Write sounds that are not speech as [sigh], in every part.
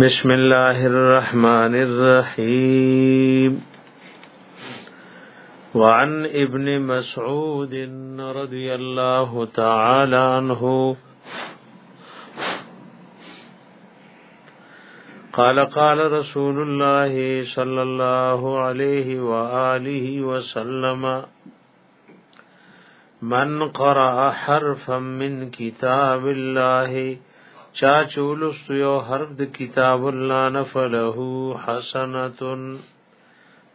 بسم الله الرحمن الرحيم وعن ابن مسعود رضي الله تعالى عنه قال قال رسول الله صلى الله عليه وآله وسلم من قرأ حرفا من كتاب الله چا چولست یو حرف د کتاب الله نفله حسنۃ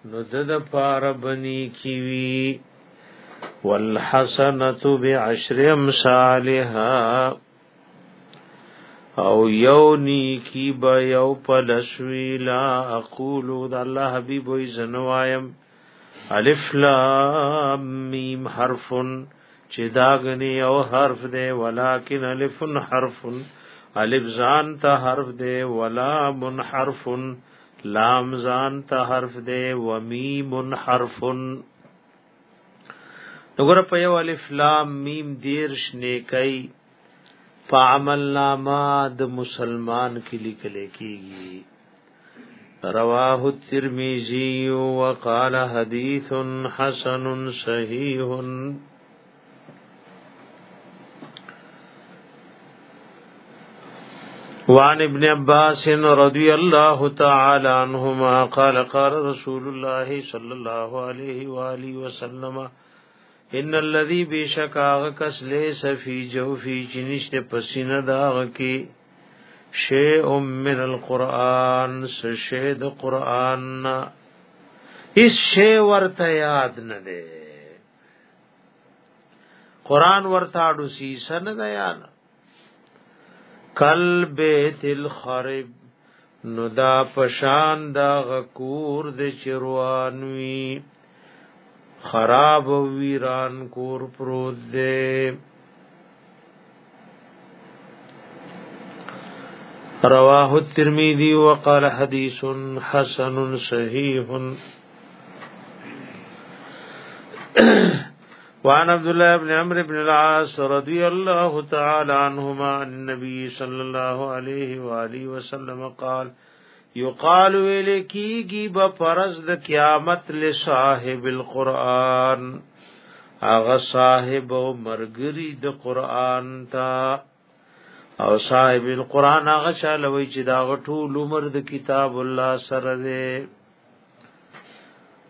نو د د پار بنی کیوی والحسنۃ بعشر امثالها او یو نیکی با یو پلشوی لا اقولو دا اللہ حبیبوی زنوایم الف لام میم حرفن چی داغنی او حرف دے ولیکن الفن حرفن الف ځان ته حرف دی ولا منحرف لام ځان ته حرف دی و میم حرف نګور په یو الف لام میم دیرش نیکي په عمل نامه د مسلمان کې لیکل کېږي رواه الترمذي وقال حديث حسن صحيح وعن ابن عباس رضي الله تعالى عنهما قال قال رسول الله صلى الله عليه وآله وسلم ان الذي بشك آغا کس لیس جو في جنش پسین داغ کی من القرآن سشید قرآن اس شيء ورته یاد نه دی قرآن ورته اډو سی سن یاد کل بیت الخرب نو دا پشان دا غکور د چروانوی خراب و ویران کور پروت دے رواه الترمذي وقال حديث حسن صحيح [clears throat] وعن عبد الله بن عمرو بن العاص رضي الله تعالى عنهما عن النبي صلى الله عليه واله وسلم قال يقال اليكي بفرض د قیامت لصاحب القرآن اغا صاحب او مرګري د قرآن تا او صاحب القرآن هغه چاله وی چې دا ټول عمر د کتاب الله سره دی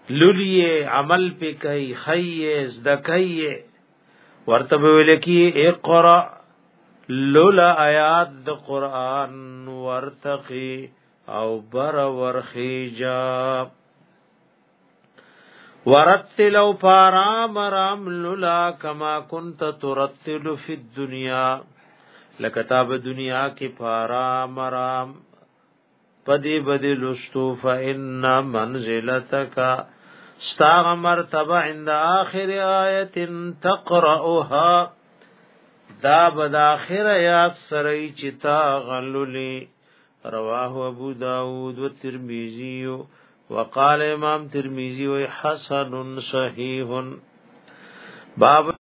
لولی عمل پی کوي خی زدکای ورته ویل کی اقرا لولا آیات د قران ورتقي او بر ورخیجا ورتل او پارام رام لولا کما كنت ترتل فی الدنيا لکتاب دنیا کې پارام رام, رام پدی بدی لستو فإن منزلتک استاغ مرتبه عند آخر آیت تقرأها دا بد آخر آیات سرئی چتا غللی رواه ابو داود و ترمیزی وقال امام ترمیزی و حسن صحیح باب